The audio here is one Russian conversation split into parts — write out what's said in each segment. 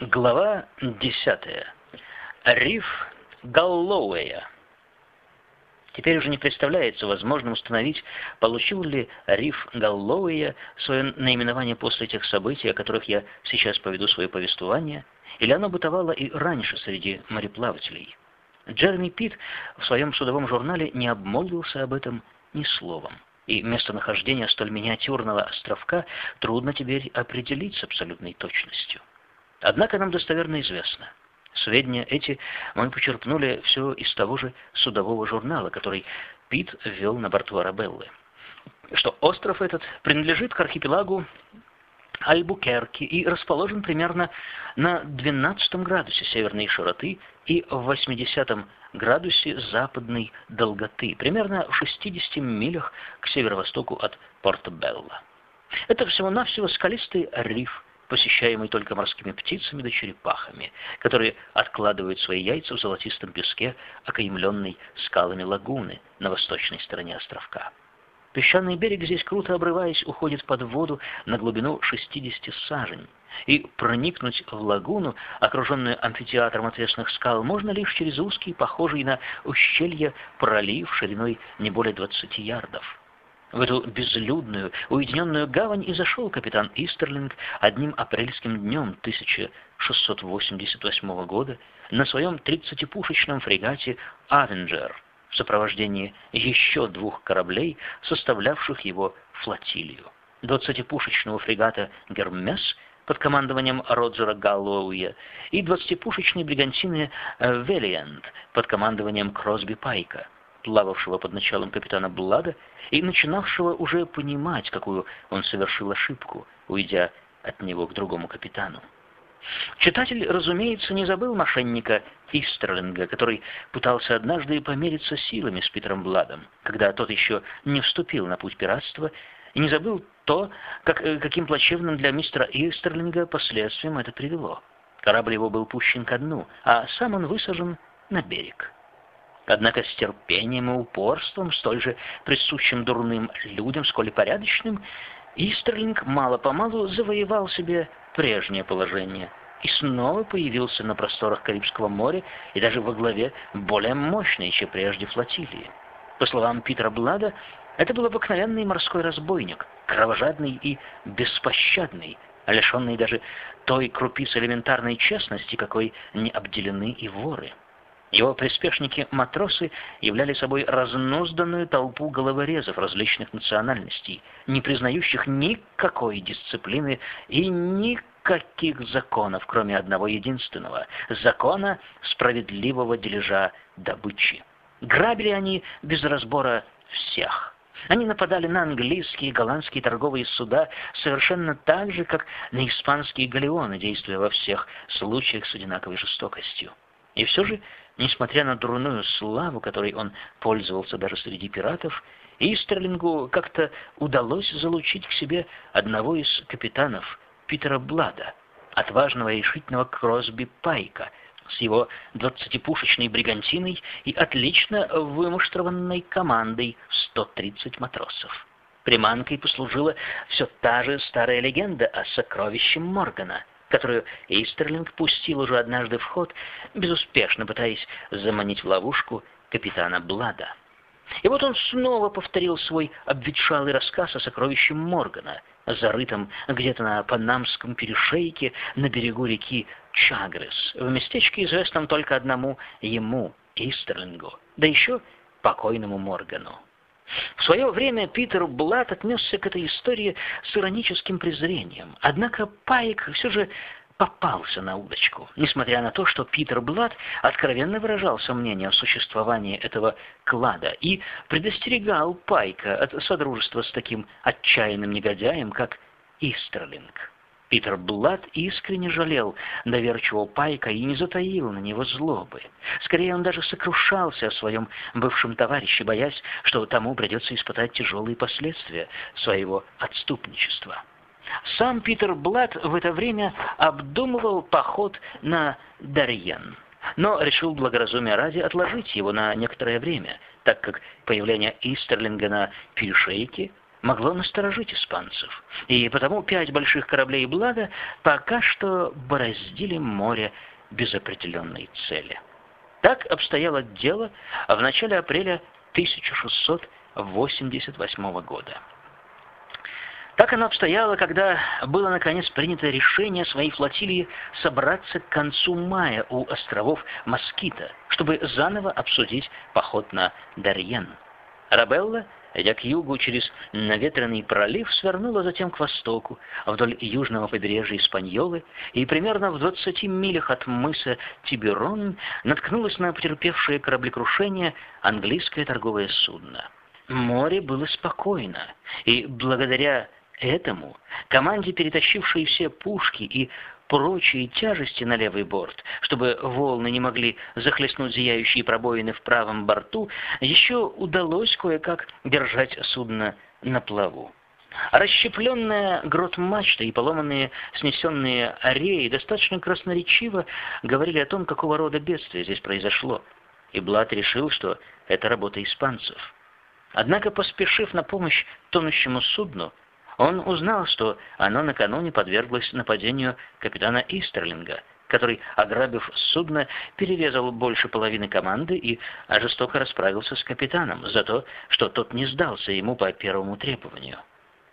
Глава 10. Риф Галлоуэя. Теперь уже не представляется возможным установить, получил ли Риф Галлоуэя свое наименование после тех событий, о которых я сейчас поведу свое повествование, или оно бытовало и раньше среди мореплавателей. Джереми Питт в своем судовом журнале не обмолвился об этом ни словом, и местонахождение столь миниатюрного островка трудно теперь определить с абсолютной точностью. Однако нам достоверно известно. Сведения эти мы почерпнули все из того же судового журнала, который Пит ввел на борту Арабеллы. Что остров этот принадлежит к архипелагу Альбукерки и расположен примерно на 12 градусе северной широты и в 80 градусе западной долготы, примерно в 60 милях к северо-востоку от Порто-Белла. Это всего-навсего скалистый риф, посещаемый только морскими птицами да черепахами, которые откладывают свои яйца в золотистом песке, окаймленной скалами лагуны на восточной стороне островка. Песчаный берег здесь, круто обрываясь, уходит под воду на глубину 60 сажень, и проникнуть в лагуну, окруженную амфитеатром отвесных скал, можно лишь через узкий, похожий на ущелье, пролив шириной не более 20 ярдов. В эту безлюдную, уединенную гавань и зашел капитан Истерлинг одним апрельским днем 1688 года на своем 30-пушечном фрегате «Авенджер» в сопровождении еще двух кораблей, составлявших его флотилию. 20-пушечного фрегата «Гермес» под командованием Роджера Галлоуя и 20-пушечной бригантины «Велиант» под командованием Кросби Пайка – плававшего под началом капитана Блада и начинавшего уже понимать, какую он совершил ошибку, уйдя от него к другому капитану. Читатель, разумеется, не забыл мошенника Истерлинга, который пытался однажды помериться силами с Питером Бладом, когда тот еще не вступил на путь пиратства, и не забыл то, как, э, каким плачевным для мистера Истерлинга последствием это привело. Корабль его был пущен ко дну, а сам он высажен на берег. Однако с терпением и упорством, столь же присущим дурным людям, сколь и порядочным, Истерлинг мало-помалу завоевал себе прежнее положение и снова появился на просторах Карибского моря и даже во главе более мощной, чем прежде флотилии. По словам Питера Блада, это был обыкновенный морской разбойник, кровожадный и беспощадный, лишенный даже той крупицы элементарной честности, какой не обделены и воры. Его приспешники-матросы являли собой разнузданную толпу головорезов различных национальностей, не признающих никакой дисциплины и никаких законов, кроме одного единственного – закона справедливого дележа добычи. Грабили они без разбора всех. Они нападали на английские и голландские торговые суда совершенно так же, как на испанские галеоны, действуя во всех случаях с одинаковой жестокостью. И все же Несмотря на дурную славу, которой он пользовался даже среди пиратов, Истерлингу как-то удалось залучить к себе одного из капитанов, Питера Блада, отважного и решительного Кросби Пайка, с его двадцатипушечной бригантиной и отлично вымуштрованной командой в 130 матросов. Приманкой послужила все та же старая легенда о сокровище Моргана — которую Эйстерлинг пустил уже однажды в ход, безуспешно пытаясь заманить в ловушку капитана Блада. И вот он снова повторил свой обветшалый рассказ о сокровище Моргана, зарытом где-то на Панамском перешейке на берегу реки Чагрес, в местечке, известном только одному ему, Истерлингу, да еще покойному Моргану. В свое время Питер Блат отнесся к этой истории с ироническим презрением. Однако Пайк все же попался на удочку, несмотря на то, что Питер Блад откровенно выражал сомнение о существовании этого клада и предостерегал Пайка от содружества с таким отчаянным негодяем, как Истерлинг. Питер Блад искренне жалел доверчивого Пайка и не затаил на него злобы. Скорее, он даже сокрушался о своем бывшем товарище, боясь, что тому придется испытать тяжелые последствия своего отступничества. Сам Питер Блад в это время обдумывал поход на Дарьен, но решил благоразумия ради отложить его на некоторое время, так как появление Истерлинга на перешейке могло насторожить испанцев, и потому пять больших кораблей Блада пока что бороздили море без определенной цели. Так обстояло дело в начале апреля 1688 года. Так оно обстояло, когда было наконец принято решение своей флотилии собраться к концу мая у островов Москита, чтобы заново обсудить поход на Дарьен. Рабелла, идя к югу через наветренный пролив, свернула затем к востоку, вдоль южного побережья Испаньолы, и примерно в 20 милях от мыса Тиберон наткнулась на потерпевшее кораблекрушение английское торговое судно. Море было спокойно, и благодаря Этому команде, перетащившей все пушки и прочие тяжести на левый борт, чтобы волны не могли захлестнуть зияющие пробоины в правом борту, еще удалось кое-как держать судно на плаву. Расщепленная грот-мачта и поломанные снесенные ареи достаточно красноречиво говорили о том, какого рода бедствие здесь произошло, и Блад решил, что это работа испанцев. Однако, поспешив на помощь тонущему судну, он узнал, что оно накануне подверглось нападению капитана Истерлинга, который, ограбив судно, перерезал больше половины команды и жестоко расправился с капитаном за то, что тот не сдался ему по первому требованию.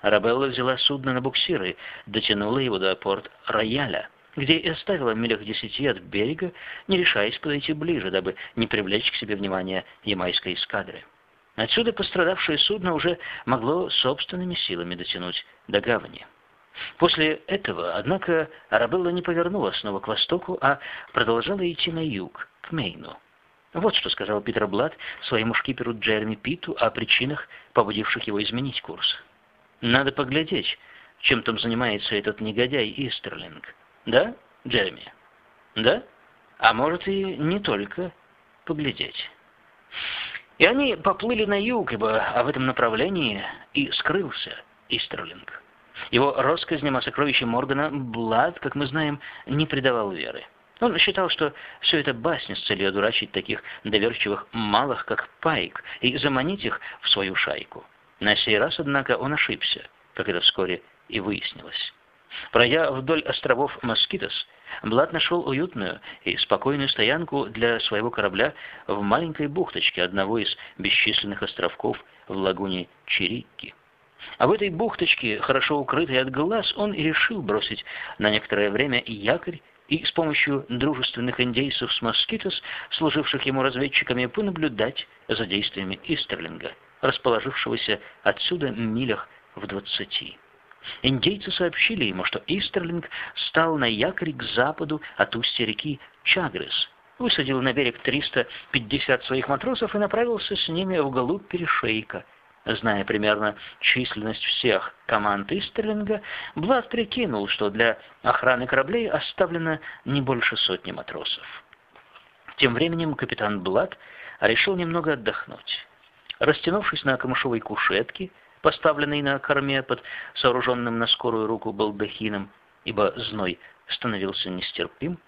Арабелла взяла судно на буксиры, дотянула его до порт Рояля, где и оставила милях десяти от берега, не решаясь подойти ближе, дабы не привлечь к себе внимание ямайской эскадры. Отсюда пострадавшее судно уже могло собственными силами дотянуть до гавани. После этого, однако, Арабелла не повернула снова к востоку, а продолжала идти на юг, к Мейну. Вот что сказал Питер Блад своему шкиперу Джереми Питу о причинах, побудивших его изменить курс. «Надо поглядеть, чем там занимается этот негодяй Истерлинг. Да, Джереми? Да? А может и не только поглядеть». И они поплыли на юг, ибо в этом направлении и скрылся Истерлинг. Его россказням о сокровище Моргана Блад, как мы знаем, не придавал веры. Он считал, что все это басня с целью одурачить таких доверчивых малых, как Пайк, и заманить их в свою шайку. На сей раз, однако, он ошибся, как это вскоре и выяснилось. Пройдя вдоль островов Москитос, Блад нашел уютную и спокойную стоянку для своего корабля в маленькой бухточке одного из бесчисленных островков в лагуне Чирикки. А в этой бухточке, хорошо укрытой от глаз, он и решил бросить на некоторое время якорь и с помощью дружественных индейцев с Москитос, служивших ему разведчиками, понаблюдать за действиями Истерлинга, расположившегося отсюда милях в двадцати. Индейцы сообщили ему, что Истерлинг стал на якоре к западу от устья реки Чагрес, высадил на берег 350 своих матросов и направился с ними вглубь перешейка. Зная примерно численность всех команд Истерлинга, Блад прикинул, что для охраны кораблей оставлено не больше сотни матросов. Тем временем капитан Блад решил немного отдохнуть. Растянувшись на камышовой кушетке, поставленный на корме под сооруженным на скорую руку балдахином, ибо зной становился нестерпим,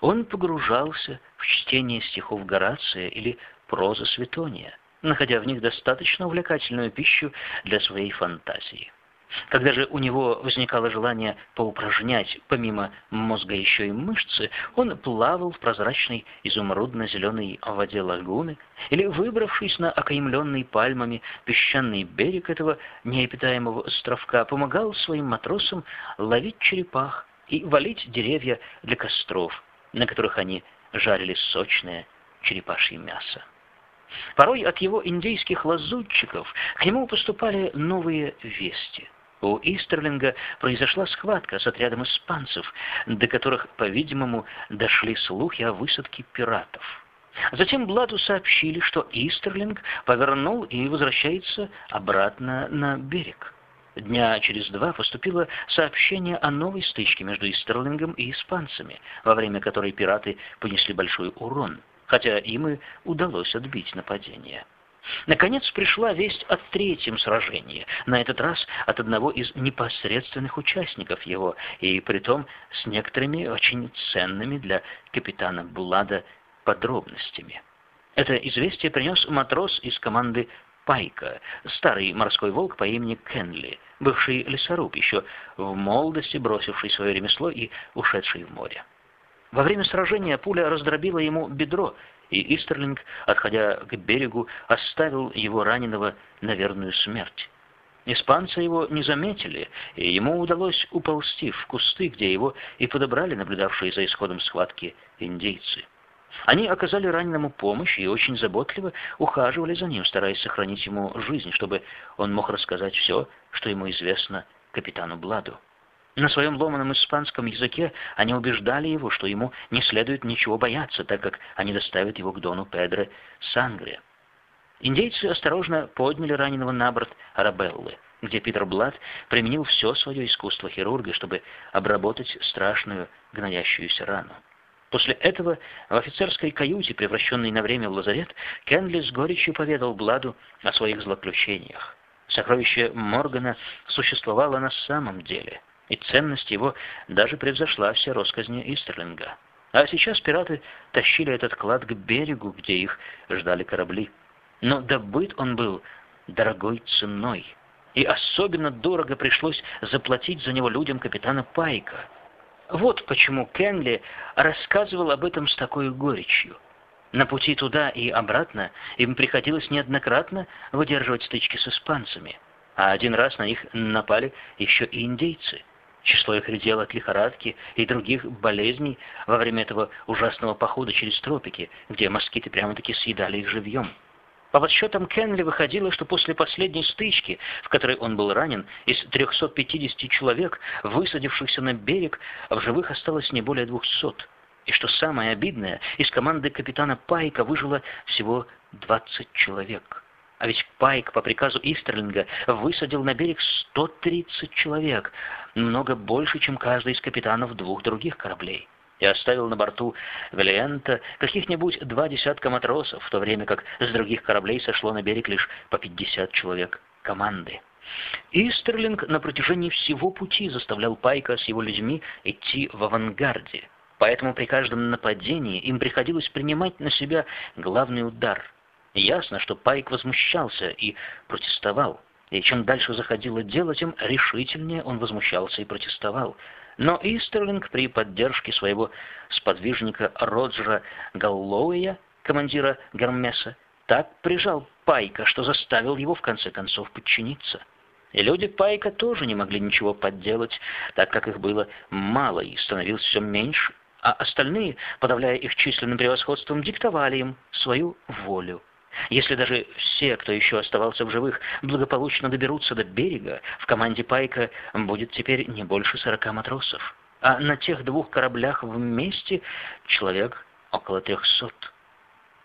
он погружался в чтение стихов Горация или прозы Светония, находя в них достаточно увлекательную пищу для своей фантазии. Когда же у него возникало желание поупражнять помимо мозга еще и мышцы, он плавал в прозрачной изумрудно-зеленой воде лагуны или, выбравшись на окаймленный пальмами песчаный берег этого необитаемого островка, помогал своим матросам ловить черепах и валить деревья для костров, на которых они жарили сочное черепашье мясо. Порой от его индейских лазутчиков к нему поступали новые вести – у Истерлинга произошла схватка с отрядом испанцев, до которых, по-видимому, дошли слухи о высадке пиратов. Затем Бладу сообщили, что Истерлинг повернул и возвращается обратно на берег. Дня через два поступило сообщение о новой стычке между Истерлингом и испанцами, во время которой пираты понесли большой урон, хотя им и удалось отбить нападение. Наконец пришла весть о третьем сражении, на этот раз от одного из непосредственных участников его, и притом с некоторыми очень ценными для капитана Блада подробностями. Это известие принес матрос из команды Пайка, старый морской волк по имени Кенли, бывший лесоруб, еще в молодости бросивший свое ремесло и ушедший в море. Во время сражения пуля раздробила ему бедро, и Истерлинг, отходя к берегу, оставил его раненого на верную смерть. Испанцы его не заметили, и ему удалось уползти в кусты, где его и подобрали наблюдавшие за исходом схватки индейцы. Они оказали раненому помощь и очень заботливо ухаживали за ним, стараясь сохранить ему жизнь, чтобы он мог рассказать все, что ему известно капитану Бладу. На своем ломаном испанском языке они убеждали его, что ему не следует ничего бояться, так как они доставят его к Дону Педро Сангре. Индейцы осторожно подняли раненого на борт Арабеллы, где Питер Блад применил все свое искусство хирурга, чтобы обработать страшную гноящуюся рану. После этого в офицерской каюте, превращенной на время в лазарет, Кенли с горечью поведал Бладу о своих злоключениях. Сокровище Моргана существовало на самом деле, и ценность его даже превзошла все росказни Истерлинга. А сейчас пираты тащили этот клад к берегу, где их ждали корабли. Но добыт он был дорогой ценой, и особенно дорого пришлось заплатить за него людям капитана Пайка — вот почему Кенли рассказывал об этом с такой горечью. На пути туда и обратно им приходилось неоднократно выдерживать стычки с испанцами, а один раз на них напали еще и индейцы. Число их редело от лихорадки и других болезней во время этого ужасного похода через тропики, где москиты прямо-таки съедали их живьем. По подсчетам Кенли выходило, что после последней стычки, в которой он был ранен, из 350 человек, высадившихся на берег, в живых осталось не более 200. И что самое обидное, из команды капитана Пайка выжило всего 20 человек. А ведь Пайк по приказу Истерлинга высадил на берег 130 человек, много больше, чем каждый из капитанов двух других кораблей и оставил на борту Валианта каких-нибудь два десятка матросов, в то время как с других кораблей сошло на берег лишь по 50 человек команды. Истерлинг на протяжении всего пути заставлял Пайка с его людьми идти в авангарде, поэтому при каждом нападении им приходилось принимать на себя главный удар. Ясно, что Пайк возмущался и протестовал, и чем дальше заходило дело, тем решительнее он возмущался и протестовал – но Истерлинг при поддержке своего сподвижника Роджера Галлоуэя, командира Гермеса, так прижал Пайка, что заставил его в конце концов подчиниться. И люди Пайка тоже не могли ничего подделать, так как их было мало и становилось все меньше, а остальные, подавляя их численным превосходством, диктовали им свою волю. Если даже все, кто еще оставался в живых, благополучно доберутся до берега, в команде Пайка будет теперь не больше сорока матросов. А на тех двух кораблях вместе человек около трехсот.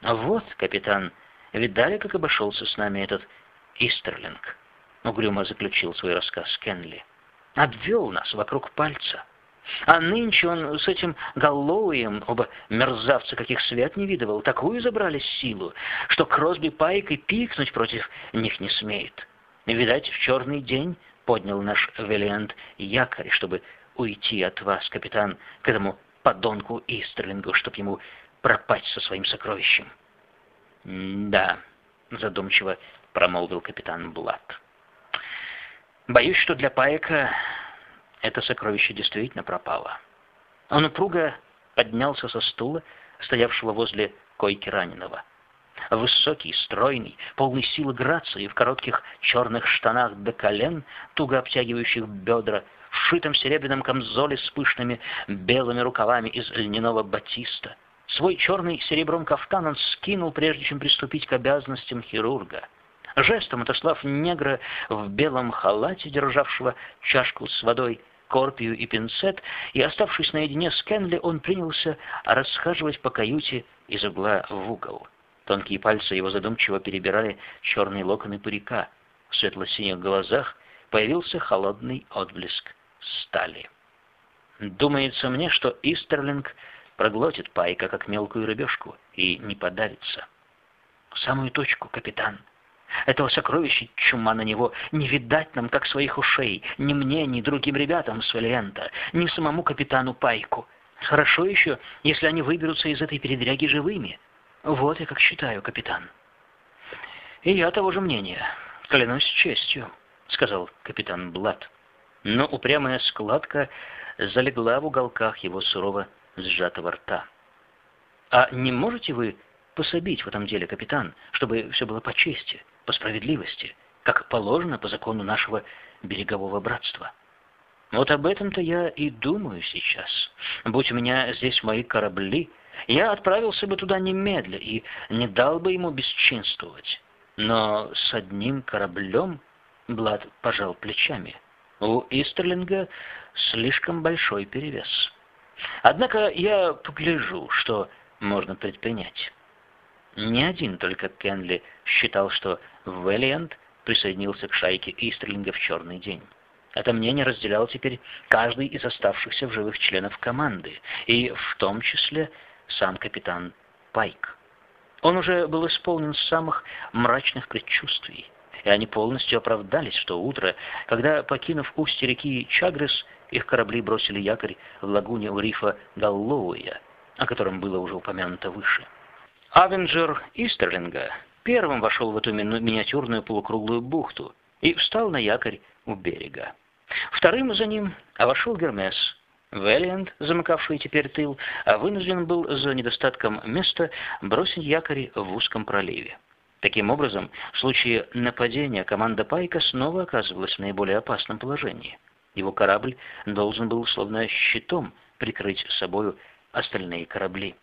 А вот, капитан, видали, как обошелся с нами этот Истерлинг? Угрюмо заключил свой рассказ Кенли. Обвел нас вокруг пальца. А нынче он с этим Галлоуем, оба мерзавца, каких свет не видывал, такую забрали силу, что Кросби Пайк и пикнуть против них не смеет. Видать, в черный день поднял наш Велиант якорь, чтобы уйти от вас, капитан, к этому подонку Истерлингу, чтоб ему пропасть со своим сокровищем. «Да», — задумчиво промолвил капитан Блад. «Боюсь, что для Пайка это сокровище действительно пропало. Он упруго поднялся со стула, стоявшего возле койки раненого. Высокий, стройный, полный силы грации, в коротких черных штанах до колен, туго обтягивающих бедра, в шитом серебряном камзоле с пышными белыми рукавами из льняного батиста. Свой черный серебром кафтан он скинул, прежде чем приступить к обязанностям хирурга. Жестом отослав негра в белом халате, державшего чашку с водой, корпию и пинцет, и, оставшись наедине с Кенли, он принялся расхаживать по каюте из угла в угол. Тонкие пальцы его задумчиво перебирали черные локоны парика. В светло-синих глазах появился холодный отблеск стали. Думается мне, что Истерлинг проглотит Пайка, как мелкую рыбешку, и не подавится. В самую точку, капитан. Этого сокровища чума на него не видать нам, как своих ушей, ни мне, ни другим ребятам с Валиента, ни самому капитану Пайку. Хорошо еще, если они выберутся из этой передряги живыми. Вот я как считаю, капитан. «И я того же мнения, клянусь честью», — сказал капитан Блад. Но упрямая складка залегла в уголках его сурово сжатого рта. «А не можете вы пособить в этом деле, капитан, чтобы все было по чести, по справедливости, как положено по закону нашего берегового братства?» Вот об этом-то я и думаю сейчас. Будь у меня здесь мои корабли, я отправился бы туда немедля и не дал бы ему бесчинствовать. Но с одним кораблем Блад пожал плечами. У Истерлинга слишком большой перевес. Однако я погляжу, что можно предпринять. Не один только Кенли считал, что Вэллиант присоединился к шайке Истерлинга в черный день. Это мнение разделял теперь каждый из оставшихся в живых членов команды, и в том числе сам капитан Пайк. Он уже был исполнен самых мрачных предчувствий, и они полностью оправдались в то утро, когда, покинув устье реки Чагрес, их корабли бросили якорь в лагуне у рифа Галлоуя, о котором было уже упомянуто выше. Авенджер Истерлинга первым вошел в эту миниатюрную полукруглую бухту и встал на якорь у берега. Вторым за ним вошел Гермес. Вэллиант, замыкавший теперь тыл, а вынужден был за недостатком места бросить якорь в узком проливе. Таким образом, в случае нападения команда Пайка снова оказывалась в наиболее опасном положении. Его корабль должен был, словно щитом, прикрыть собою остальные корабли.